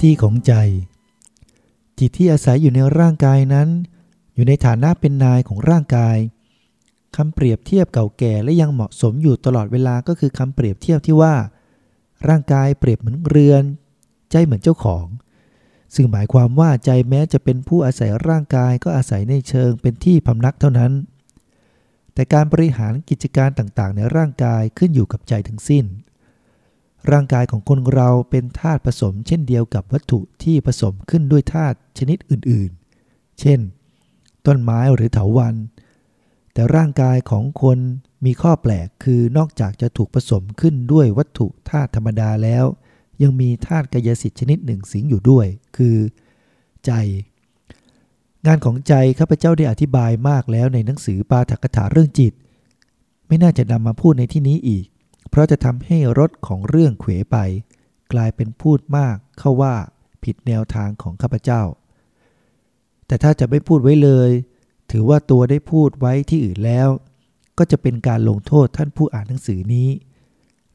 ที่ของใจ จิตที่อาศัยอยู่ในร่างกายนั้น อยู่ในฐานะเป็นนายของร่างกายคำเปรียบเทียบเก่าแก่และยังเหมาะสมอยู่ตลอดเวลาก็คือคำเปรียบเทียบที่ว่า ร่างกายเปรียบเหมือนเรือน ใจเหมือนเจ้าของ ซึ่งหมายความว่าใจแม้จะเป็นผู้อาศัยร่างกายก็อาศัยในเชิงเป็นที่พำนักเท่านั้น แต่การบริหารกิจการต่างๆ ในร่างกายขึ้นอยู่กับใจทั้งสิ้น ร่างกายของคนเราเป็นธาตุผสม เช่นเดียวกับวัตถุที่ผสมขึ้นด้วยธาตุชนิดอื่นๆ เช่น ต้นไม้หรือเถาวัลย์แต่ร่างกายของคนมีข้อแปลกคือนอกจากจะถูกผสมขึ้นด้วยวัตถุธาตุธรรมดาแล้ว ยังมีธาตุกายสิทธิ์ชนิดหนึ่งสิงอยู่ด้วย คือ ใจ งานของใจข้าพเจ้าได้อธิบายมากแล้วในหนังสือปาฐกถาเรื่องจิต ไม่น่าจะนำมาพูดในที่นี้อีก เพราะจะทำให้รถของเรื่องเขวไป กลายเป็นพูดมากเข้าว่าผิดแนวทางของข้าพเจ้า แต่ถ้าจะไม่พูดไว้เลย ถือว่าตัวได้พูดไว้ที่อื่นแล้ว ก็จะเป็นการลงโทษท่านผู้อ่านหนังสือนี้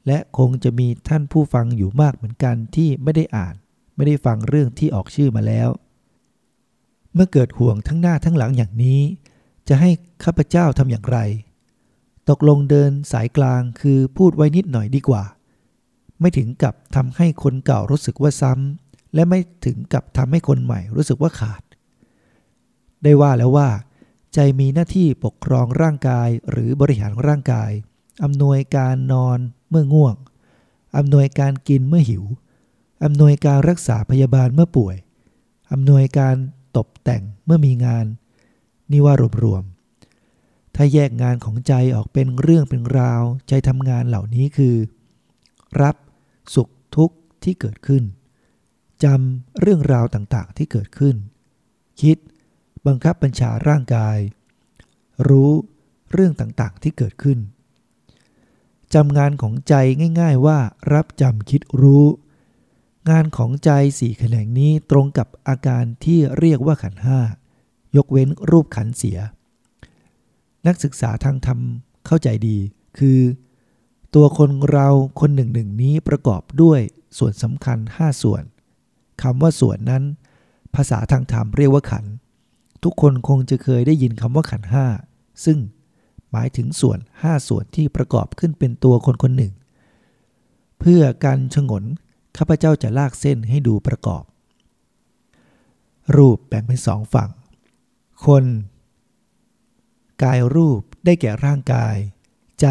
และคงจะมีท่านผู้ฟังอยู่มากเหมือนกันที่ไม่ได้อ่าน ไม่ได้ฟังเรื่องที่ออกชื่อมาแล้ว เมื่อเกิดห่วงทั้งหน้าทั้งหลังอย่างนี้ จะให้ข้าพเจ้าทำอย่างไร ตกลงเดินสายกลางคือพูดไว้นิดหน่อยดีกว่า ไม่ถึงกับทำให้คนเก่ารู้สึกว่าซ้ำและไม่ถึงกับทำให้คนใหม่รู้สึกว่าขาด ได้ว่าแล้วว่า ใจมีหน้าที่ปกครองร่างกายหรือบริหารร่างกายอำนวยการนอนเมื่อง่วงอำนวยการกินเมื่อหิวอำนวยการรักษาพยาบาลเมื่อป่วยอำนวยการตกแต่งเมื่อมีงาน นี่ว่ารวม ถ้าแยกงานของใจออกเป็นเรื่องเป็นราว ใจทำงานเหล่านี้คือ รับสุขทุกข์ที่เกิดขึ้นจำเรื่องราวต่างๆที่เกิดขึ้น คิดบังคับบัญชาร่างกาย รู้เรื่องต่างๆที่เกิดขึ้นจำงานของใจง่ายๆว่ารับจำคิดรู้ งานของใจสี่แขนงนี้ตรงกับอาการที่เรียกว่าขันห้ายกเว้นรูปขันเสีย นักศึกษาทางธรรมเข้าใจดี คือตัวคนเราคนหนึ่งหนึ่งนี้ประกอบด้วยส่วนสำคัญ 5 ส่วนคำว่าส่วนนั้น ภาษาทางธรรมเรียกว่าขัน ทุกคนคงจะเคยได้ยินคำว่าขันห้าซึ่งหมายถึงส่วนห้าส่วนที่ประกอบขึ้นเป็นตัวคนคนหนึ่ง เพื่อการชงนข้าพเจ้าจะลากเส้นให้ดูประกอบ รูปแบ่งเป็นสองฝั่ง คน กายรูปได้แก่ร่างกาย ใจ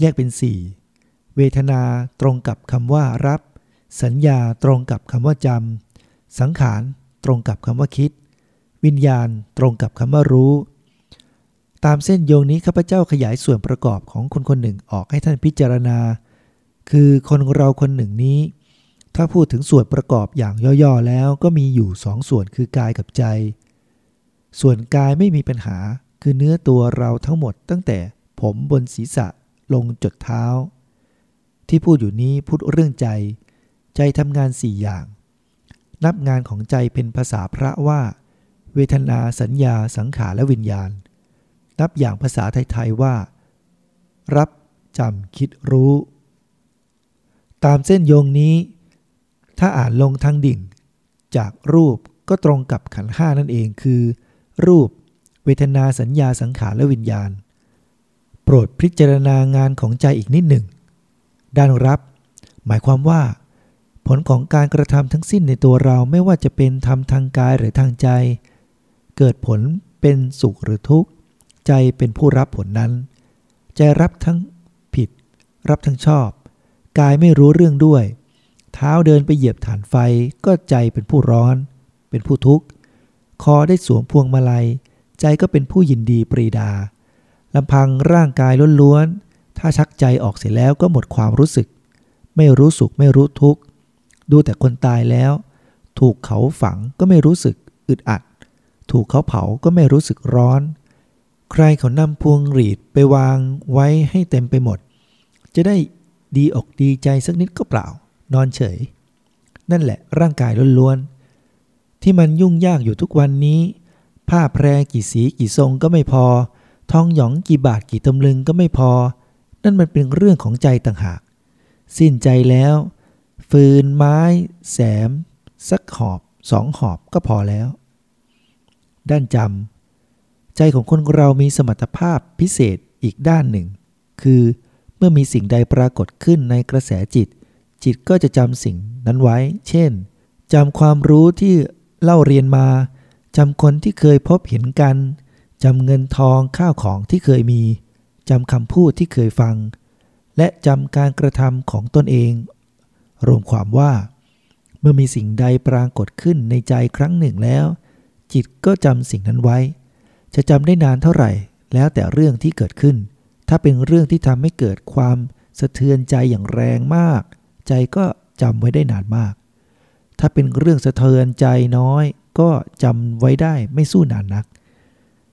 แยกเป็นสี่เวทนาตรงกับคำว่ารับ สัญญาตรงกับคำว่าจำสังขารตรงกับคำว่าคิด วิญญาณตรงกับคำว่ารู้ ตามเส้นโยงนี้ข้าพเจ้าขยายส่วนประกอบของคนคนหนึ่งออกให้ท่านพิจารณา คือคนเราคนหนึ่งนี้ ถ้าพูดถึงส่วนประกอบอย่างย่อๆแล้วก็มีอยู่สองส่วนคือกายกับใจ ส่วนกายไม่มีปัญหา คือเนื้อตัวเราทั้งหมดตั้งแต่ผมบนศีรษะลงจดเท้า ที่พูดอยู่นี้พูดเรื่องใจ ใจทำงานสี่อย่าง นับงานของใจเป็นภาษาพระว่า เวทนาสัญญาสังขารและวิญญาณ นับอย่างภาษาไทยๆว่า รับจำคิดรู้ ตามเส้นโยงนี้ ถ้าอ่านลงทางดิ่ง จากรูปก็ตรงกับขันห้านั่นเองคือ รูป เวทนาสัญญาสังขารและวิญญาณ โปรดพิจารณางานของใจอีกนิดหนึ่ง ด้านรับ หมายความว่า ผลของการกระทำทั้งสิ้นในตัวเราไม่ว่าจะเป็นทำทางกายหรือทางใจ เกิดผลเป็นสุขหรือทุกข์ ใจเป็นผู้รับผลนั้น ใจรับทั้งผิด รับทั้งชอบ กายไม่รู้เรื่องด้วย เท้าเดินไปเหยียบฐานไฟก็ใจเป็นผู้ร้อน เป็นผู้ทุกข์ คอได้สวมพวงมาลัย ใจก็เป็นผู้ยินดีปรีดาลำพังร่างกายล้วนๆ ถ้าชักใจออกเสร็จแล้วก็หมดความรู้สึก ไม่รู้สุขไม่รู้ทุกข์ ดูแต่คนตายแล้ว ถูกเขาฝังก็ไม่รู้สึกอึดอัด ถูกเขาเผาก็ไม่รู้สึกร้อน ใครเขานำพวงหรีดไปวางไว้ให้เต็มไปหมด จะได้ดีอกดีใจสักนิดก็เปล่า นอนเฉย นั่นแหละร่างกายล้วนๆ ที่มันยุ่งยากอยู่ทุกวันนี้ ผ้าแพรกี่สีกี่ทรงก็ไม่พอ ทองหยองกี่บาทกี่ตำลึงก็ไม่พอ นั่นมันเป็นเรื่องของใจต่างหาก สิ้นใจแล้ว ฟืนไม้ แสม สักหอบสองหอบก็พอแล้ว ด้านจำใจของคนเรามีสมรรถภาพพิเศษอีกด้านหนึ่ง คือเมื่อมีสิ่งใดปรากฏขึ้นในกระแสจิต จิตก็จะจำสิ่งนั้นไว้ เช่นจำความรู้ที่เล่าเรียนมา จำคนที่เคยพบเห็นกันจำเงินทองข้าวของที่เคยมีจำคำพูดที่เคยฟัง และจำการกระทำของตนเอง รวมความว่า เมื่อมีสิ่งใดปรากฏขึ้นในใจครั้งหนึ่งแล้ว จิตก็จำสิ่งนั้นไว้ จะจำได้นานเท่าไหร่ แล้วแต่เรื่องที่เกิดขึ้น ถ้าเป็นเรื่องที่ทำให้เกิดความสะเทือนใจอย่างแรงมาก ใจก็จำไว้ได้นานมาก ถ้าเป็นเรื่องสะเทือนใจน้อย ก็จำไว้ได้ไม่สู้นานนัก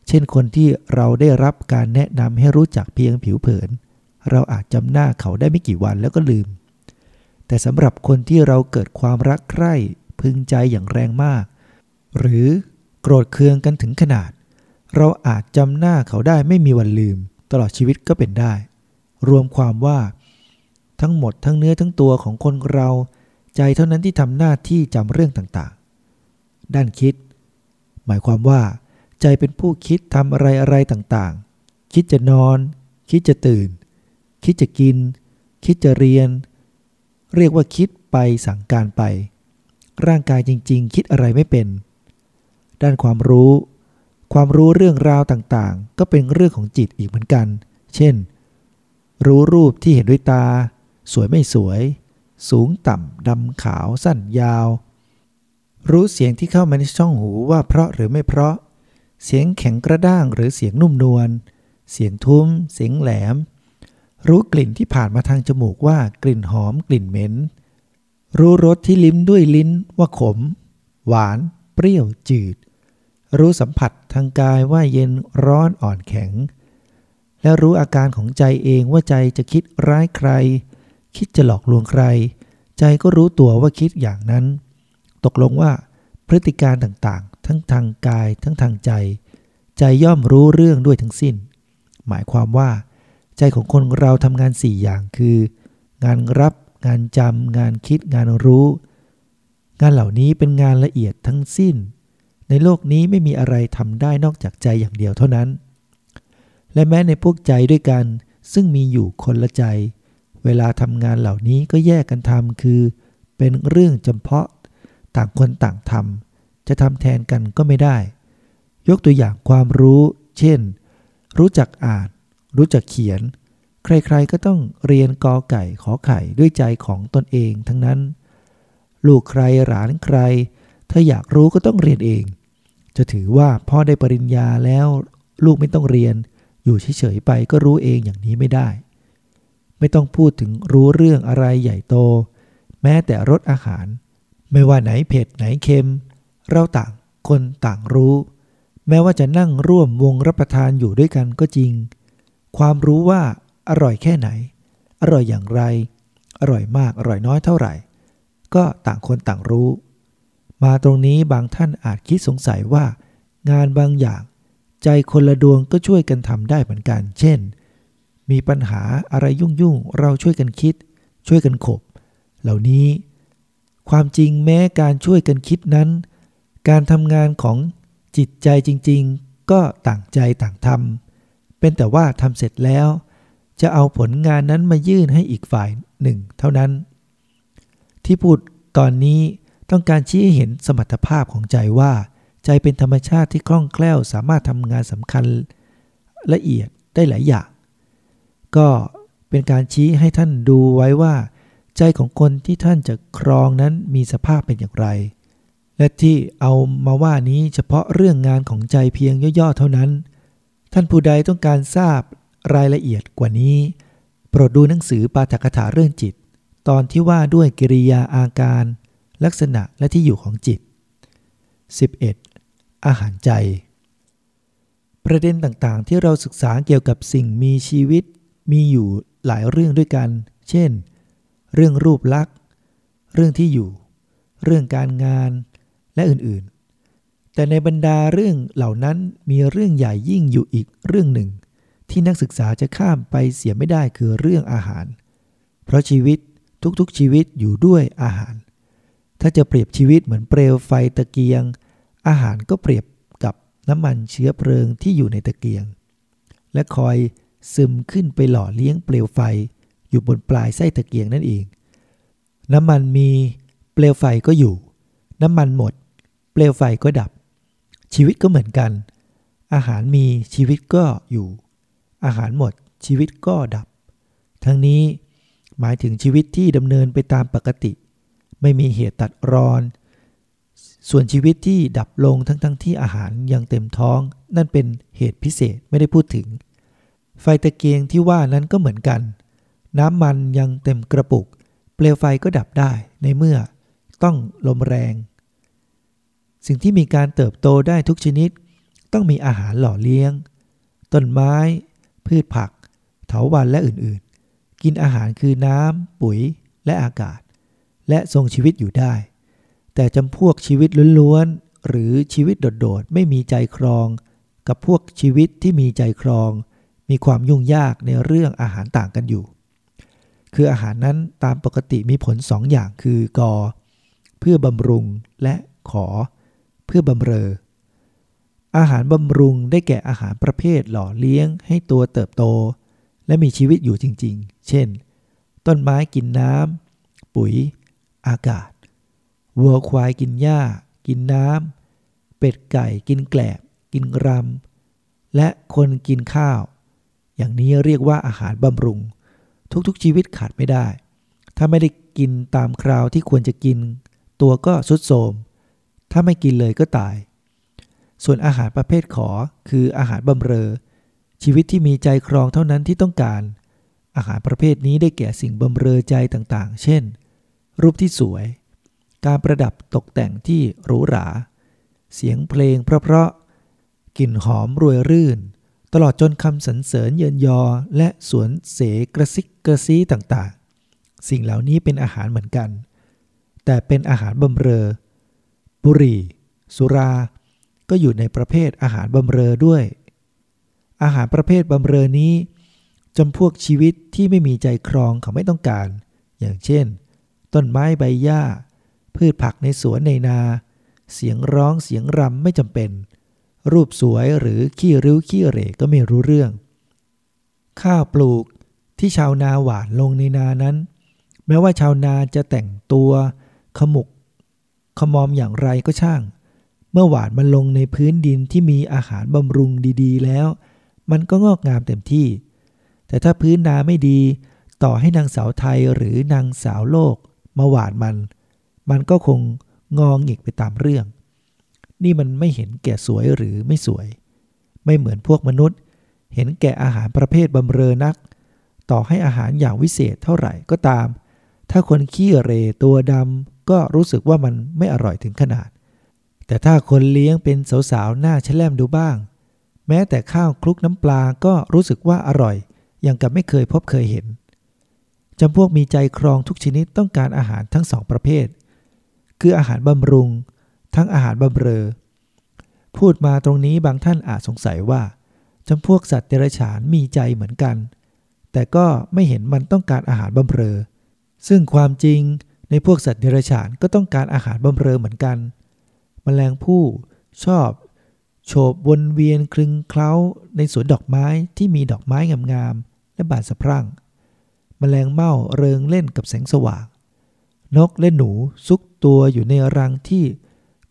เช่นคนที่เราได้รับการแนะนำให้รู้จักเพียงผิวเผิน เราอาจจำหน้าเขาได้ไม่กี่วันแล้วก็ลืม แต่สำหรับคนที่เราเกิดความรักใคร่พึงใจอย่างแรงมาก หรือโกรธเคืองกันถึงขนาด เราอาจจำหน้าเขาได้ไม่มีวันลืม ตลอดชีวิตก็เป็นได้ รวมความว่า ทั้งหมดทั้งเนื้อทั้งตัวของคนเรา ใจเท่านั้นที่ทำหน้าที่จำเรื่องต่างๆ ด้านคิด หมายความว่า ใจเป็นผู้คิดทำอะไรอะไรต่างๆ คิดจะนอน คิดจะตื่น คิดจะกิน คิดจะเรียน เรียกว่าคิดไปสั่งการไป ร่างกายจริง ๆ คิดอะไรไม่เป็น ด้านความรู้ ความรู้เรื่องราวต่างๆ ก็เป็นเรื่องของจิตอีกเหมือนกัน เช่น รู้รูปที่เห็นด้วยตา สวยไม่สวย สูงต่ำดำขาวสั้นยาว รู้เสียงที่เข้ามาในช่องหูว่าเพราะหรือไม่เพราะ เสียงแข็งกระด้างหรือเสียงนุ่มนวล เสียงทุ้ม เสียงแหลม รู้กลิ่นที่ผ่านมาทางจมูกว่ากลิ่นหอมกลิ่นเหม็น รู้รสที่ลิ้มด้วยลิ้นว่าขม หวาน เปรี้ยวจืด รู้สัมผัสทางกายว่าเย็นร้อนอ่อนแข็ง และรู้อาการของใจเองว่าใจจะคิดร้ายใคร คิดจะหลอกลวงใคร ใจก็รู้ตัวว่าคิดอย่างนั้น ตกลงว่าพฤติการต่างๆ ทั้งทางกายทั้งทางใจ ใจย่อมรู้เรื่องด้วยทั้งสิ้น หมายความว่า ใจของคนเราทำงานสี่อย่างคือ งานรับงานจำงานคิดงานรู้ งานเหล่านี้เป็นงานละเอียดทั้งสิ้น ในโลกนี้ไม่มีอะไรทำได้นอกจากใจอย่างเดียวเท่านั้น และแม้ในพวกใจด้วยกัน ซึ่งมีอยู่คนละใจ เวลาทำงานเหล่านี้ก็แยกกันทำคือ เป็นเรื่องจำเพาะ ต่างคนต่างทำจะทำแทนกันก็ไม่ได้ ยกตัวอย่างความรู้ เช่น รู้จักอ่าน รู้จักเขียน ใครๆก็ต้องเรียนกอไก่ขอไข่ด้วยใจของตนเองทั้งนั้น ลูกใครหลานใคร ถ้าอยากรู้ก็ต้องเรียนเอง จะถือว่าพ่อได้ปริญญาแล้ว ลูกไม่ต้องเรียน อยู่เฉยๆไปก็รู้เองอย่างนี้ไม่ได้ ไม่ต้องพูดถึงรู้เรื่องอะไรใหญ่โต แม้แต่รสอาหาร ไม่ว่าไหนเผ็ดไหนเค็ม เราต่างคนต่างรู้ แม้ว่าจะนั่งร่วมวงรับประทานอยู่ด้วยกันก็จริง ความรู้ว่าอร่อยแค่ไหน อร่อยอย่างไร อร่อยมากอร่อยน้อยเท่าไหร่ ก็ต่างคนต่างรู้ มาตรงนี้บางท่านอาจคิดสงสัยว่า งานบางอย่าง ใจคนละดวงก็ช่วยกันทำได้เหมือนกัน เช่น มีปัญหาอะไรยุ่งๆเราช่วยกันคิด ช่วยกันขบ เหล่านี้ ความจริงแม้การช่วยกันคิดนั้น การทำงานของจิตใจจริง ๆ ก็ต่างใจต่างทำเป็นแต่ว่าทำเสร็จแล้ว จะเอาผลงานนั้นมายื่นให้อีกฝ่ายหนึ่งเท่านั้น ที่พูดตอนนี้ต้องการชี้ให้เห็นสมรรถภาพของใจว่า ใจเป็นธรรมชาติที่คล่องแคล่วสามารถทำงานสำคัญ ละเอียดได้หลายอย่าง ก็เป็นการชี้ให้ท่านดูไว้ว่า ใจของคนที่ท่านจะครองนั้นมีสภาพเป็นอย่างไร และที่เอามาว่านี้เฉพาะเรื่องงานของใจเพียงย่อๆเท่านั้น ท่านผู้ใดต้องการทราบรายละเอียดกว่านี้ โปรดดูหนังสือปาฐกถาเรื่องจิต ตอนที่ว่าด้วยกิริยาอาการ ลักษณะและที่อยู่ของจิต 11. อาหารใจ ประเด็นต่างๆ ที่เราศึกษาเกี่ยวกับสิ่งมีชีวิต มีอยู่หลายเรื่องด้วยกัน เช่น เรื่องรูปลักษณ์ เรื่องที่อยู่ เรื่องการงาน และอื่นๆ แต่ในบรรดาเรื่องเหล่านั้นมีเรื่องใหญ่ยิ่งอยู่อีกเรื่องหนึ่ง ที่นักศึกษาจะข้ามไปเสียไม่ได้คือเรื่องอาหาร เพราะชีวิตทุกๆชีวิตอยู่ด้วยอาหาร ถ้าจะเปรียบชีวิตเหมือนเปลวไฟตะเกียง อาหารก็เปรียบกับน้ำมันเชื้อเพลิงที่อยู่ในตะเกียง และคอย ซึมขึ้นไปหล่อเลี้ยงเปลวไฟ อยู่บนปลายไส้ตะเกียงนั่นเอง น้ำมันมีเปลวไฟก็อยู่ น้ำมันหมด เปลวไฟก็ดับ ชีวิตก็เหมือนกัน อาหารมีชีวิตก็อยู่ อาหารหมดชีวิตก็ดับ ทั้งนี้หมายถึงชีวิตที่ดำเนินไปตามปกติ ไม่มีเหตุตัดรอน ส่วนชีวิตที่ดับลงทั้งๆทที่อาหารยังเต็มท้อง นั่นเป็นเหตุพิเศษไม่ได้พูดถึง ไฟตะเกียงที่ว่านั้นก็เหมือนกัน น้ำมันยังเต็มกระปุก เปลวไฟก็ดับได้ในเมื่อต้องลมแรง สิ่งที่มีการเติบโตได้ทุกชนิด ต้องมีอาหารหล่อเลี้ยง ต้นไม้ พืชผัก เถาวัลย์และอื่นๆ กินอาหารคือน้ำปุ๋ยและอากาศ และทรงชีวิตอยู่ได้ แต่จำพวกชีวิตล้วนๆหรือชีวิตโดดๆไม่มีใจครอง กับพวกชีวิตที่มีใจครอง มีความยุ่งยากในเรื่องอาหารต่างกันอยู่ คืออาหารนั้นตามปกติมีผลสองอย่างคือกอเพื่อบำรุงและขอ เพื่อบำเรอ อาหารบำรุงได้แก่อาหารประเภทหล่อเลี้ยงให้ตัวเติบโต และมีชีวิตอยู่จริง ๆ เช่น ต้นไม้กินน้ำปุ๋ย อากาศวัวควายกินหญ้า กินน้ำเป็ดไก่กินแกลบ กินรำและคนกินข้าว อย่างนี้เรียกว่าอาหารบำรุง ทุกๆชีวิตขาดไม่ได้ ถ้าไม่ได้กินตามคราวที่ควรจะกิน ตัวก็สุดโทมถ้าไม่กินเลยก็ตาย ส่วนอาหารประเภทขอคืออาหารบำเรอ ชีวิตที่มีใจครองเท่านั้นที่ต้องการ อาหารประเภทนี้ได้แก่สิ่งบำเรอใจต่างๆ เช่น รูปที่สวย การประดับตกแต่งที่หรูหรา เสียงเพลงเพราะๆกลิ่นหอมรวยรื่น ตลอดจนคำสรรเสริญเยินยอและสวนเสกระซิกกระซีต่างๆ สิ่งเหล่านี้เป็นอาหารเหมือนกัน แต่เป็นอาหารบำเรอ บุหรี่ สุรา ก็อยู่ในประเภทอาหารบำเรอด้วย อาหารประเภทบำเรอนี้จำพวกชีวิตที่ไม่มีใจครองเขาไม่ต้องการ อย่างเช่น ต้นไม้ใบหญ้า พืชผักในสวนในนา เสียงร้องเสียงรำไม่จำเป็น รูปสวยหรือขี้ริ้วขี้เหร่ก็ไม่รู้เรื่อง ข้าวปลูกที่ชาวนาหวานลงในนานั้น แม้ว่าชาวนาจะแต่งตัว ขมุก ขมอมอย่างไรก็ช่าง เมื่อหวานมันลงในพื้นดินที่มีอาหารบำรุงดีๆ แล้ว มันก็งอกงามเต็มที่ แต่ถ้าพื้นนาไม่ดี ต่อให้นางสาวไทยหรือนางสาวโลก มาหวานมัน มันก็คงงองอีกไปตามเรื่อง นี่มันไม่เห็นแก่สวยหรือไม่สวย ไม่เหมือนพวกมนุษย์ เห็นแก่อาหารประเภทบำเรอนัก ต่อให้อาหารอย่างวิเศษเท่าไหร่ก็ตาม ถ้าคนขี้เรตัวดำก็รู้สึกว่ามันไม่อร่อยถึงขนาด แต่ถ้าคนเลี้ยงเป็นสาวๆหน้าแชล่มดูบ้าง แม้แต่ข้าวคลุกน้ำปลาก็รู้สึกว่าอร่อย อย่างกับไม่เคยพบเคยเห็นจำพวกมีใจครองทุกชนิดต้องการอาหารทั้งสองประเภท คืออาหารบำรุง ทั้งอาหารบำเรอ พูดมาตรงนี้บางท่านอาจสงสัยว่าจำพวกสัตว์เดรัจฉานมีใจเหมือนกัน แต่ก็ไม่เห็นมันต้องการอาหารบำเรอ ซึ่งความจริงในพวกสัตว์เดรัจฉานก็ต้องการอาหารบำเรอเหมือนกันมแมลงผู้ชอบโฉบวนเวียนคลึงเคล้าในสวนดอกไม้ที่มีดอกไม้งามๆและบานสะพรั่งมแมลงเม่าเริงเล่นกับแสงสว่าง นกและหนูซุกตัวอยู่ในรังที่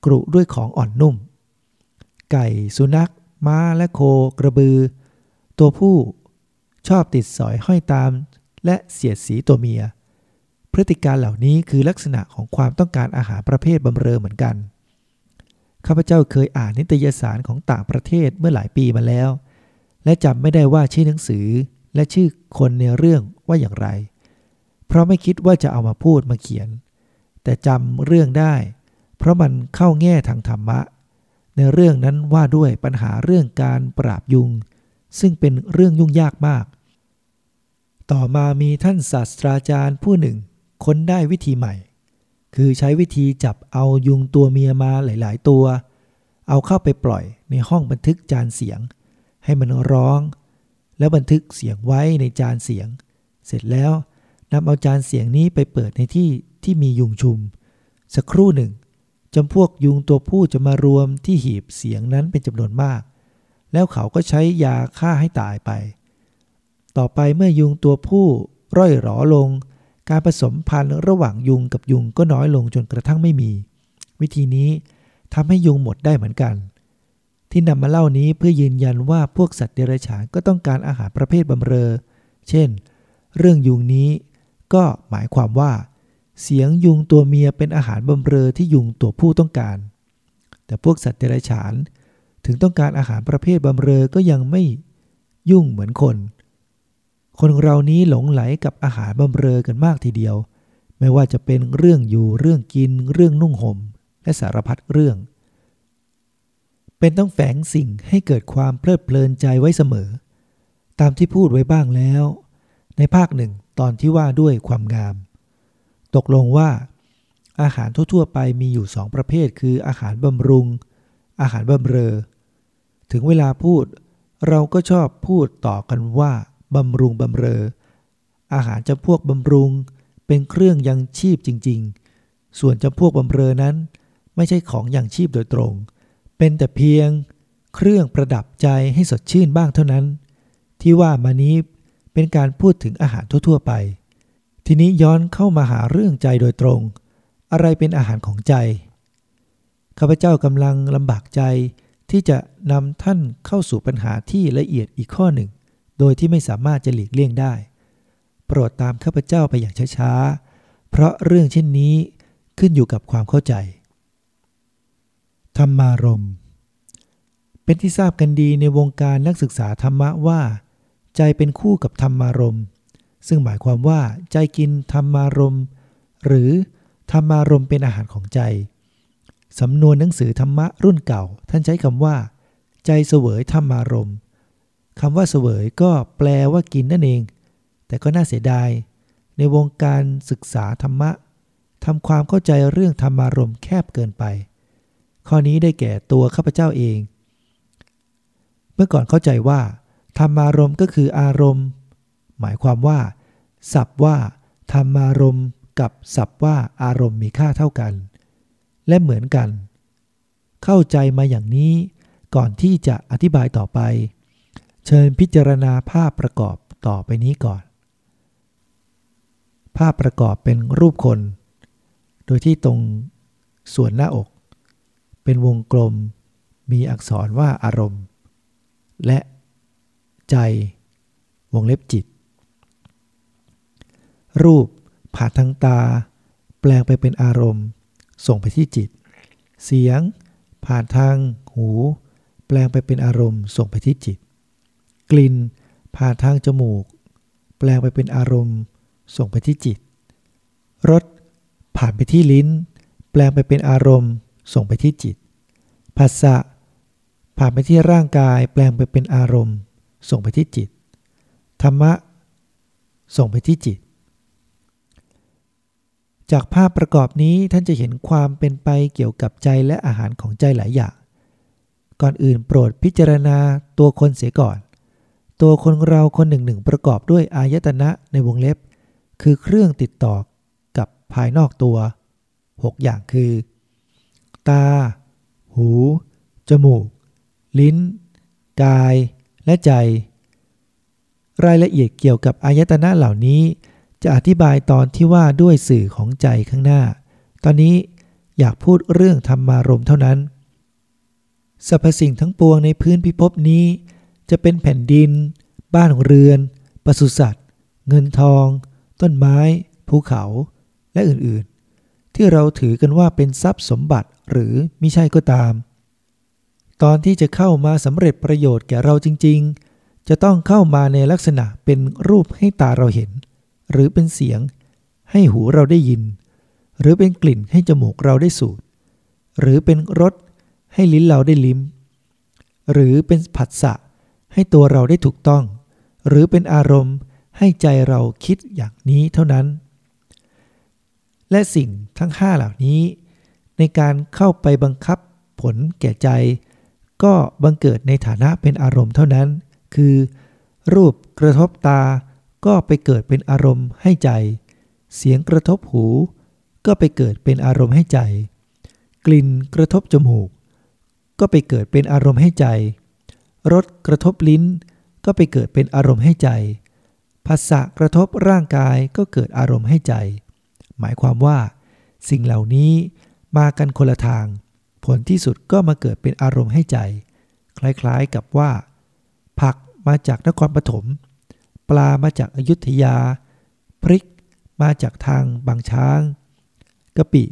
กรุด้วยของอ่อนนุ่ม ไก่สุนัข ม้าและโคกระบือ ตัวผู้ชอบติดสอยห้อยตาม และเสียดสีตัวเมีย พฤติการเหล่านี้คือลักษณะของความต้องการอาหารประเภทบำเรอเหมือนกัน ข้าพเจ้าเคยอ่านนิตยสารของต่างประเทศเมื่อหลายปีมาแล้ว และจำไม่ได้ว่าชื่อหนังสือและชื่อคนในเรื่องว่าอย่างไร เพราะไม่คิดว่าจะเอามาพูดมาเขียน แต่จำเรื่องได้ เพราะมันเข้าแง่ทางธรรมะ ในเรื่องนั้นว่าด้วยปัญหาเรื่องการปราบยุง ซึ่งเป็นเรื่องยุ่งยากมาก ต่อมามีท่านศาสตราจารย์ผู้หนึ่ง ค้นได้วิธีใหม่ คือใช้วิธีจับเอายุงตัวเมียมาหลาย ๆ ตัว เอาเข้าไปปล่อยในห้องบันทึกจานเสียง ให้มันร้อง แล้วบันทึกเสียงไว้ในจานเสียง เสร็จแล้วนำเอาจานเสียงนี้ไปเปิดในที่ที่มียุงชุม สักครู่หนึ่ง จำพวกยุงตัวผู้จะมารวมที่หีบเสียงนั้นเป็นจำนวนมาก แล้วเขาก็ใช้ยาฆ่าให้ตายไป ต่อไปเมื่อยุงตัวผู้ร่อยหรอลง การผสมพันธุ์ระหว่างยุงกับยุงก็น้อยลงจนกระทั่งไม่มี วิธีนี้ทำให้ยุงหมดได้เหมือนกัน ที่นำมาเล่านี้เพื่อยืนยันว่าพวกสัตว์เดรัจฉานก็ต้องการอาหารประเภทบำเรอ เช่น เรื่องยุงนี้ก็หมายความว่า เสียงยุงตัวเมียเป็นอาหารบำเรอที่ยุงตัวผู้ต้องการ แต่พวกสัตว์เดรัจฉาน ถึงต้องการอาหารประเภทบำเรอก็ยังไม่ยุ่งเหมือนคน คนเรานี้หลงไหลกับอาหารบำเรอกันมากทีเดียว ไม่ว่าจะเป็นเรื่องอยู่เรื่องกิน เรื่องนุ่งหม่ม และสารพัดเรื่อง เป็นต้องแฝงสิ่งให้เกิดความเพลิดเพลินใจไว้เสมอ ตามที่พูดไว้บ้างแล้ว ในภาคหนึ่งตอนที่ว่าด้วยความงาม ตกลงว่า อาหารทั่วๆไปมีอยู่สองประเภท คืออาหารบำรุง อาหารบำเรอ ถึงเวลาพูด เราก็ชอบพูดต่อกันว่าบำรุงบำเรอ อาหารจำพวกบำรุงเป็นเครื่องยังชีพจริง ๆ ส่วนจำพวกบำเรอนั้น ไม่ใช่ของอย่างชีพโดยตรง เป็นแต่เพียงเครื่องประดับใจให้สดชื่นบ้างเท่านั้น ที่ว่ามานี้เป็นการพูดถึงอาหารทั่ว ๆ ไป ทีนี้ย้อนเข้ามาหาเรื่องใจโดยตรง อะไรเป็นอาหารของใจ ข้าพเจ้ากำลังลำบากใจที่จะนำท่านเข้าสู่ปัญหาที่ละเอียดอีกข้อหนึ่ง โดยที่ไม่สามารถจะหลีกเลี่ยงได้ โปรดตามข้าพเจ้าไปอย่างช้าๆ เพราะเรื่องเช่นนี้ขึ้นอยู่กับความเข้าใจ ธรรมารม เป็นที่ทราบกันดีในวงการนักศึกษาธรรมะว่า ใจเป็นคู่กับธรรมารม ซึ่งหมายความว่าใจกินธรรมารมหรือธรรมารมเป็นอาหารของใจ สำนวนหนังสือธรรมะรุ่นเก่า ท่านใช้คำว่า ใจเสวยธรรมารมคำว่าเสวยก็แปลว่ากินนั่นเอง แต่ก็น่าเสียดาย ในวงการศึกษาธรรมะทำความเข้าใจเรื่องธรรมารมแคบเกินไป ข้อนี้ได้แก่ตัวข้าพเจ้าเอง เมื่อก่อนเข้าใจว่า ธรรมารมก็คืออารมณ์ หมายความว่า สับว่าธรรมารมณ์กับสับว่าอารมณ์มีค่าเท่ากัน และเหมือนกัน เข้าใจมาอย่างนี้ก่อนที่จะอธิบายต่อไป เชิญพิจารณาภาพประกอบต่อไปนี้ก่อน ภาพประกอบเป็นรูปคน โดยที่ตรงส่วนหน้าอก เป็นวงกลม มีอักษรว่าอารมณ์ และใจวงเล็บจิต รูป ผ่านทางตา แปลงไปเป็นอารมณ์ ส่งไปที่จิต เสียง ผ่านทางหู แปลงไปเป็นอารมณ์ ส่งไปที่จิต กลิ่น ผ่านทางจมูก แปลงไปเป็นอารมณ์ ส่งไปที่จิตรสผ่านไปที่ลิ้น แปลงไปเป็นอารมณ์ ส่งไปที่จิตภาษะผ่านไปที่ร่างกาย แปลงไปเป็นอารมณ์ ส่งไปที่จิต ธรรมะ ส่งไปที่จิต จากภาพประกอบนี้ท่านจะเห็นความเป็นไปเกี่ยวกับใจและอาหารของใจหลายอย่าง ก่อนอื่นโปรดพิจารณาตัวคนเสียก่อน ตัวคนเราคนหนึ่งหนึ่งประกอบด้วยอายตนะในวงเล็บ คือเครื่องติดต่อกับภายนอกตัว 6 อย่างคือ ตา หู จมูก ลิ้น กาย และใจ รายละเอียดเกี่ยวกับอายตนะเหล่านี้ จะอธิบายตอนที่ว่าด้วยสื่อของใจข้างหน้า ตอนนี้อยากพูดเรื่องธรรมารมเท่านั้น สรรพสิ่งทั้งปวงในพื้นพิภพนี้ จะเป็นแผ่นดิน บ้านของเรือน ปศุสัตว์ เงินทอง ต้นไม้ ภูเขา และอื่นๆ ที่เราถือกันว่าเป็นทรัพย์สมบัติหรือมิใช่ก็ตาม ตอนที่จะเข้ามาสำเร็จประโยชน์แก่เราจริง ๆ จะต้องเข้ามาในลักษณะเป็นรูปให้ตาเราเห็น หรือเป็นเสียงให้หูเราได้ยิน หรือเป็นกลิ่นให้จมูกเราได้สูด หรือเป็นรสให้ลิ้นเราได้ลิ้ม หรือเป็นผัสสะให้ตัวเราได้ถูกต้อง หรือเป็นอารมณ์ให้ใจเราคิดอย่างนี้เท่านั้น และสิ่งทั้งห้าเหล่านี้ ในการเข้าไปบังคับผลแก่ใจ ก็บังเกิดในฐานะเป็นอารมณ์เท่านั้น คือ รูปกระทบตา ก็ไปเกิดเป็นอารมณ์ให้ใจ เสียงกระทบหู ก็ไปเกิดเป็นอารมณ์ให้ใจ กลิ่นกระทบจมูก ก็ไปเกิดเป็นอารมณ์ให้ใจ รสกระทบลิ้น ก็ไปเกิดเป็นอารมณ์ให้ใจ ภาษะกระทบร่างกายก็เกิดอารมณ์ให้ใจ หมายความว่า สิ่งเหล่านี้มากันคนละทาง ผลที่สุดก็มาเกิดเป็นอารมณ์ให้ใจ คล้ายๆกับว่า ผักมาจากนครปฐม ปลามาจากอายุทยา พริกมาจากทางบางช้างกะปิ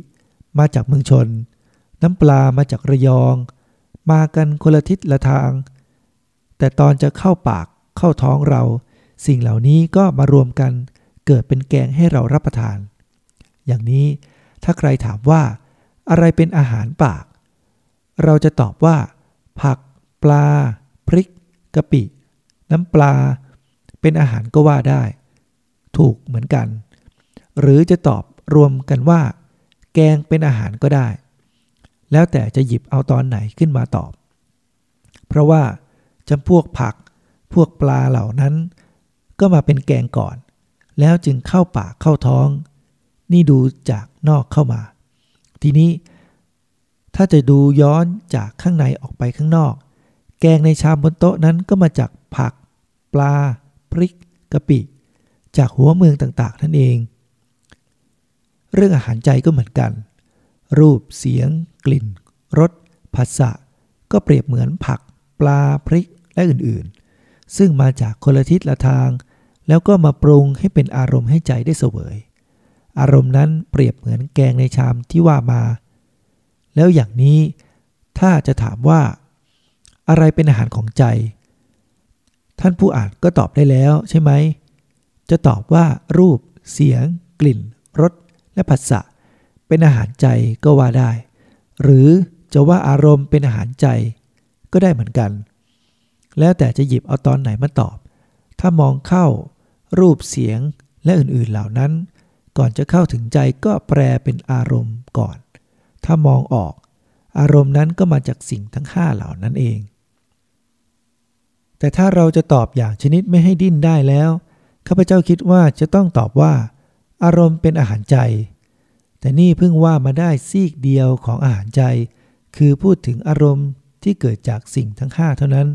มาจากเมืองชน น้ำปลามาจากระยอง มากันคนละทิศละทาง แต่ตอนจะเข้าปากเข้าท้องเรา สิ่งเหล่านี้ก็มารวมกันเกิดเป็นแกงให้เรารับประทาน อย่างนี้ถ้าใครถามว่า อะไรเป็นอาหารปาก เราจะตอบว่า ผัก ปลา พริกกะปิ น้ำปลา เป็นอาหารก็ว่าได้ ถูกเหมือนกัน หรือจะตอบรวมกันว่า แกงเป็นอาหารก็ได้ แล้วแต่จะหยิบเอาตอนไหนขึ้นมาตอบ เพราะว่าจำพวกผัก พวกปลาเหล่านั้น ก็มาเป็นแกงก่อน แล้วจึงเข้าปากเข้าท้อง นี่ดูจากนอกเข้ามา ทีนี้ ถ้าจะดูย้อนจากข้างในออกไปข้างนอก แกงในชามบนโต๊ะนั้นก็มาจากผัก ปลา พริกกะปิ จากหัวเมืองต่างๆนั่นเอง เรื่องอาหารใจก็เหมือนกัน รูปเสียง กลิ่นรสภาษะก็เปรียบเหมือนผัก ปลาพริกและอื่นๆ ซึ่งมาจากคนละทิศละทาง แล้วก็มาปรุงให้เป็นอารมณ์ให้ใจได้เสวย อารมณ์นั้นเปรียบเหมือนแกงในชามที่ว่ามา แล้วอย่างนี้ถ้าจะถามว่า อะไรเป็นอาหารของใจ ท่านผู้อ่านก็ตอบได้แล้วใช่ไหม จะตอบว่ารูป เสียง กลิ่น รส และผัสสะ เป็นอาหารใจก็ว่าได้ หรือจะว่าอารมณ์เป็นอาหารใจ ก็ได้เหมือนกัน แล้วแต่จะหยิบเอาตอนไหนมาตอบ ถ้ามองเข้า รูปเสียงและอื่นๆเหล่านั้น ก่อนจะเข้าถึงใจก็แปลเป็นอารมณ์ก่อน ถ้ามองออก อารมณ์นั้นก็มาจากสิ่งทั้งห้าเหล่านั้นเอง แต่ถ้าเราจะตอบอย่างชนิดไม่ให้ดิ้นได้แล้วข้าพเจ้าคิดว่าจะต้องตอบว่า อารมณ์เป็นอาหารใจ แต่นี่เพิ่งว่ามาได้ซีกเดียวของอาหารใจ คือพูดถึงอารมณ์ที่เกิดจากสิ่งทั้งห้าเท่านั้น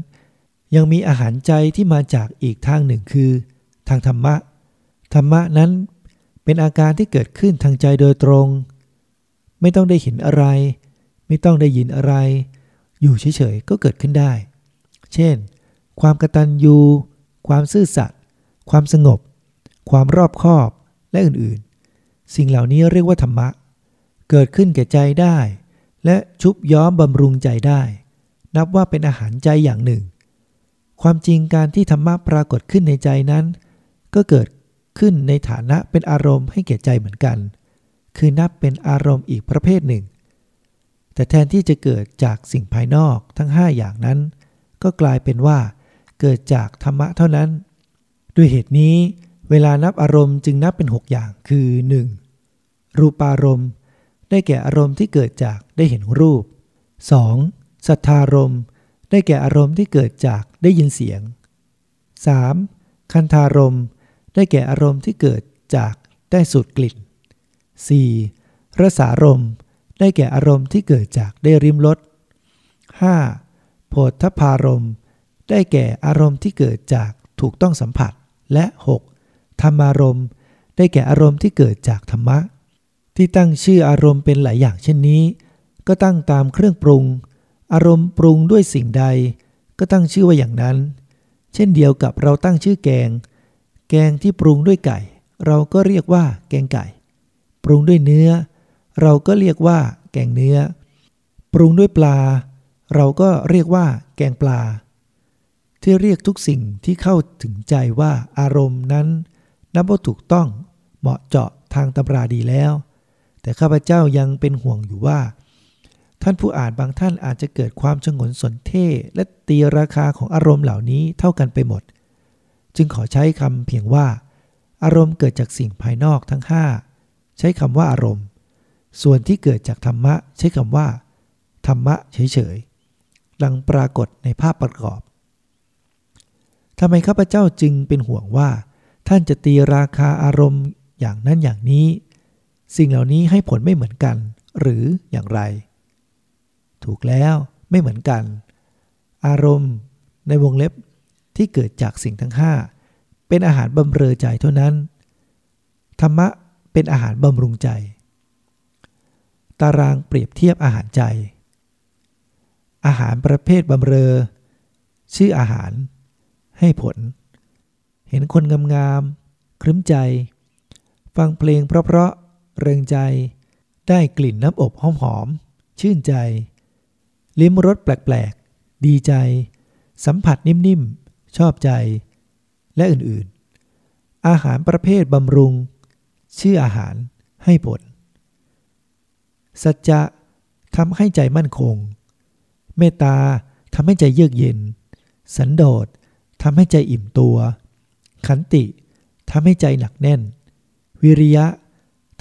ยังมีอาหารใจที่มาจากอีกทางหนึ่งคือ ทางธรรมะ ธรรมะนั้นเป็นอาการที่เกิดขึ้นทางใจโดยตรง ไม่ต้องได้เห็นอะไร ไม่ต้องได้ยินอะไร อยู่เฉยๆก็เกิดขึ้นได้ เช่น ความกตัญญูความซื่อสัตย์ ความสงบ ความรอบคอบ และอื่นๆ สิ่งเหล่านี้เรียกว่าธรรมะ เกิดขึ้นแก่ใจได้ และชุบย้อมบำรุงใจได้ นับว่าเป็นอาหารใจอย่างหนึ่ง ความจริงการที่ธรรมะปรากฏขึ้นในใจนั้น ก็เกิดขึ้นในฐานะเป็นอารมณ์ให้แก่ใจเหมือนกัน คือนับเป็นอารมณ์อีกประเภทหนึ่ง แต่แทนที่จะเกิดจากสิ่งภายนอกทั้งห้าอย่างนั้น ก็กลายเป็นว่า เกิดจากธรรมะเท่านั้น ด้วยเหตุนี้เวลานับอารมณ์จึงนับเป็น 6 อย่างคือ 1. รูปารมณ์ ได้แก่อารมณ์ที่เกิดจากได้เห็นรูป 2. สัทธารมณ์ ได้แก่อารมณ์ที่เกิดจากได้ยินเสียง 3. คันธารมณ์ ได้แก่อารมณ์ที่เกิดจากได้สูดกลิ่น 4. รสารมณ์ ได้แก่อารมณ์ที่เกิดจากได้ริมรส 5. โพธพารมณ์ ได้แก่อารมณ์ที่เกิดจากถูกต้องสัมผัส และ 6. ธรรมารมณ์ ได้แก่อารมณ์ที่เกิดจากธรรมะ ที่ตั้งชื่ออารมณ์เป็นหลายอย่างเช่นนี้ ก็ตั้งตามเครื่องปรุง อารมณ์ปรุงด้วยสิ่งใด ก็ตั้งชื่อว่าอย่างนั้น เช่นเดียวกับเราตั้งชื่อแกง แกงที่ปรุงด้วยไก่ เราก็เรียกว่าแกงไก่ ปรุงด้วยเนื้อ เราก็เรียกว่าแกงเนื้อ ปรุงด้วยปลา เราก็เรียกว่าแกงปลา ที่เรียกทุกสิ่งที่เข้าถึงใจว่าอารมณ์นั้น นับว่าถูกต้องเหมาะเจาะทางตำราดีแล้ว แต่ข้าพเจ้ายังเป็นห่วงอยู่ว่า ท่านผู้อ่านบางท่านอาจจะเกิดความชงนสนเท่และตีราคาของอารมณ์เหล่านี้เท่ากันไปหมด จึงขอใช้คำเพียงว่า อารมณ์เกิดจากสิ่งภายนอกทั้งห้าใช้คำว่าอารมณ์ ส่วนที่เกิดจากธรรมะ ใช้คำว่า ธรรมะเฉยๆดังปรากฏในภาพประกอบ ทำไมข้าพเจ้าจึงเป็นห่วงว่า ท่านจะตีราคาอารมณ์อย่างนั้นอย่างนี้ สิ่งเหล่านี้ให้ผลไม่เหมือนกัน หรืออย่างไร ถูกแล้วไม่เหมือนกัน อารมณ์ในวงเล็บที่เกิดจากสิ่งทั้งห้าเป็นอาหารบำเรอใจเท่านั้น ธรรมะเป็นอาหารบำรุงใจ ตารางเปรียบเทียบอาหารใจ อาหารประเภทบำเรอ ชื่ออาหาร ให้ผล เห็นคนงามๆ ครึ้มใจ ฟังเพลงเพราะๆ เริงใจ ได้กลิ่นน้ำอบหอมๆ ชื่นใจ ลิ้มรสแปลกๆ ดีใจ สัมผัสนิ่มๆ ชอบใจ และอื่นๆ อาหารประเภทบำรุง ชื่ออาหารให้ผล สัจจะทำให้ใจมั่นคง เมตตาทำให้ใจเยือกเย็น สันโดษ ทำให้ใจอิ่มตัว ขันติทำให้ใจหนักแน่น วิริยะ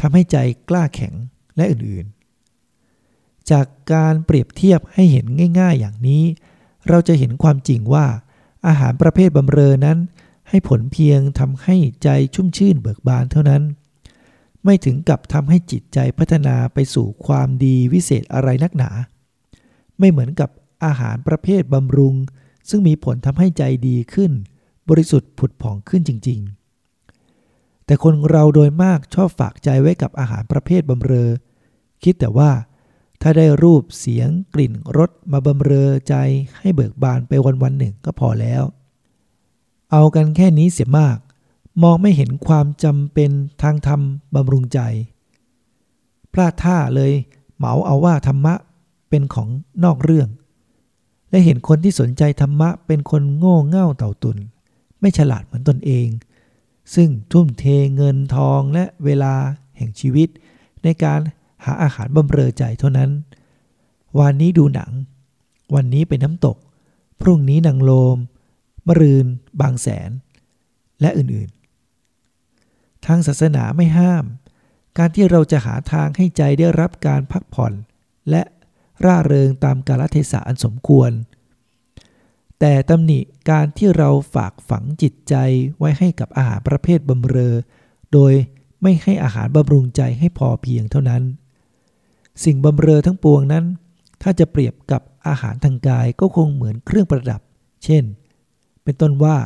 ทำให้ใจกล้าแข็งและอื่นๆ จากการเปรียบเทียบให้เห็นง่ายๆ อย่างนี้ เราจะเห็นความจริงว่าอาหารประเภทบำเรอนั้น ให้ผลเพียงทำให้ใจชุ่มชื่นเบิกบานเท่านั้น ไม่ถึงกับทำให้จิตใจพัฒนาไปสู่ความดีวิเศษอะไรนักหนา ไม่เหมือนกับอาหารประเภทบำรุง ซึ่งมีผลทำให้ใจดีขึ้น บริสุทธิ์ผุดผ่องขึ้นจริง ๆ แต่คนเราโดยมากชอบฝากใจไว้กับอาหารประเภทบำเรอ คิดแต่ว่า ถ้าได้รูปเสียงกลิ่นรสมาบำเรอใจให้เบิกบานไปวันวันหนึ่งก็พอแล้ว เอากันแค่นี้เสียมาก มองไม่เห็นความจำเป็นทางธรรมบำรุงใจ พลาดท่าเลยเหมาเอาว่าธรรมะเป็นของนอกเรื่อง และเห็นคนที่สนใจธรรมะเป็นคนโง่เง่าเต่าตุน ไม่ฉลาดเหมือนตนเอง ซึ่งทุ่มเทเงินทองและเวลาแห่งชีวิต ในการหาอาหารบำเรอใจเท่านั้น วันนี้ดูหนัง วันนี้ไปน้ำตก พรุ่งนี้นางโลม มรืน บางแสน และอื่นๆ ทางศาสนาไม่ห้าม การที่เราจะหาทางให้ใจได้รับการพักผ่อน และ ร่าเริงตามกาลเทศะอันสมควร แต่ตำหนิการที่เราฝากฝังจิตใจไว้ให้กับอาหารประเภทบำเรอ โดยไม่ให้อาหารบำรุงใจให้พอเพียงเท่านั้น สิ่งบำเรอทั้งปวงนั้น ถ้าจะเปรียบกับอาหารทางกายก็คงเหมือนเครื่องประดับ เช่น เป็นต้นว่า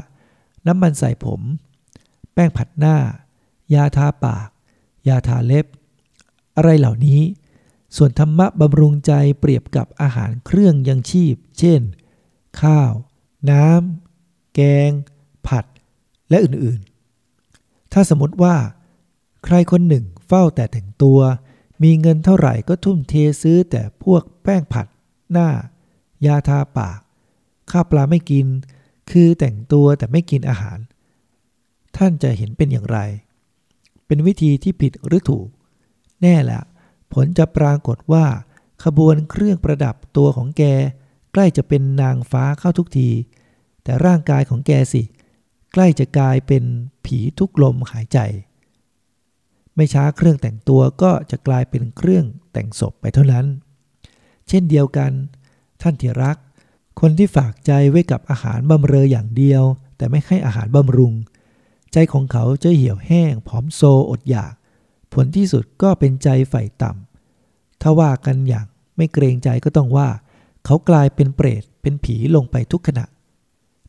น้ำมันใส่ผม แป้งผัดหน้า ยาทาปาก ยาทาเล็บ อะไรเหล่านี้ ส่วนธรรมะบำรุงใจเปรียบกับอาหารเครื่องยังชีพ เช่น ข้าว น้ำ แกง ผัด และอื่นๆ ถ้าสมมติว่า ใครคนหนึ่งเฝ้าแต่แต่งตัว มีเงินเท่าไหร่ก็ทุ่มเทซื้อแต่พวกแป้งผัด หน้า ยาทาปาก ข้าวปลาไม่กิน คือแต่งตัวแต่ไม่กินอาหาร ท่านจะเห็นเป็นอย่างไร เป็นวิธีที่ผิดหรือถูก แน่แหละ ผลจะปรากฏว่า ขบวนเครื่องประดับตัวของแก ใกล้จะเป็นนางฟ้าเข้าทุกที แต่ร่างกายของแกสิ ใกล้จะกลายเป็นผีทุกลมหายใจ ไม่ช้าเครื่องแต่งตัวก็จะกลายเป็นเครื่องแต่งศพไปเท่านั้น เช่นเดียวกัน ท่านที่รัก คนที่ฝากใจไว้กับอาหารบำเรออย่างเดียว แต่ไม่ให้อาหารบำรุง ใจของเขาจะเหี่ยวแห้งผอมโซอดอยาก ผลที่สุดก็เป็นใจใฝ่ต่ำถ้าว่ากันอย่างไม่เกรงใจก็ต้องว่า เขากลายเป็นเปรตเป็นผีลงไปทุกขณะ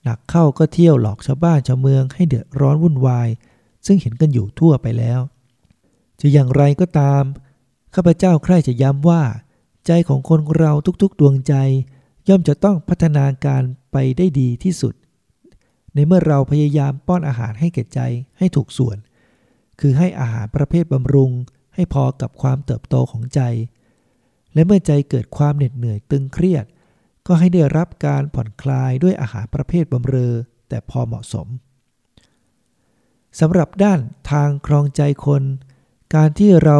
หนักเข้าก็เที่ยวหลอกชาวบ้านชาวเมืองให้เดือดร้อนวุ่นวาย ซึ่งเห็นกันอยู่ทั่วไปแล้ว จะอย่างไรก็ตาม ข้าพเจ้าใคร่จะย้ำว่า ใจของคนเราทุกๆดวงใจ ย่อมจะต้องพัฒนาการไปได้ดีที่สุด ในเมื่อเราพยายามป้อนอาหารให้แก่ใจให้ถูกส่วน คือให้อาหารประเภทบำรุง ให้พอกับความเติบโตของใจ และเมื่อใจเกิดความเหน็ดเหนื่อยตึงเครียด ก็ให้ได้รับการผ่อนคลายด้วยอาหารประเภทบำเรอ แต่พอเหมาะสมสำหรับด้านทางครองใจคน การที่เรา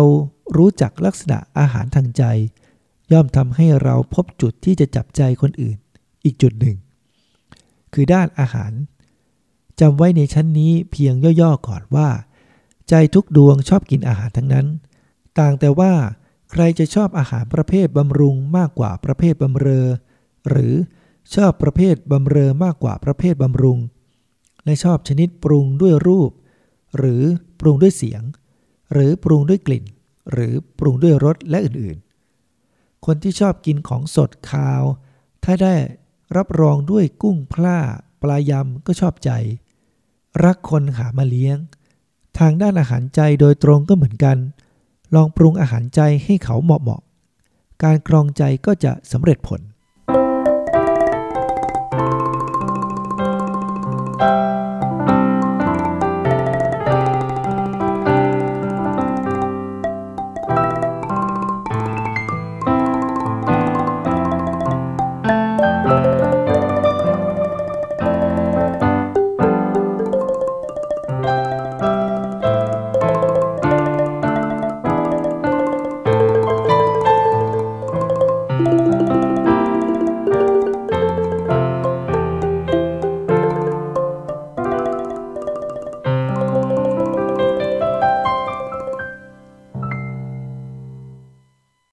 รู้จักลักษณะอาหารทางใจ ย่อมทำให้เราพบจุดที่จะจับใจคนอื่น อีกจุดหนึ่ง คือด้านอาหารจำไว้ในชั้นนี้เพียงย่อๆก่อนว่า ใจทุกดวงชอบกินอาหารทั้งนั้น ต่างแต่ว่าใครจะชอบอาหารประเภทบำรุงมากกว่าประเภทบำเรอ หรือชอบประเภทบำเรอมากกว่าประเภทบำรุง และชอบชนิดปรุงด้วยรูป หรือปรุงด้วยเสียง หรือปรุงด้วยกลิ่น หรือปรุงด้วยรสและอื่นๆ คนที่ชอบกินของสดคาว ถ้าได้รับรองด้วยกุ้งพล่าปลายำก็ชอบใจ รักคนหามาเลี้ยง ทางด้านอาหารใจโดยตรงก็เหมือนกัน ลองปรุงอาหารใจให้เขาเหมาะๆการกรองใจก็จะสำเร็จผล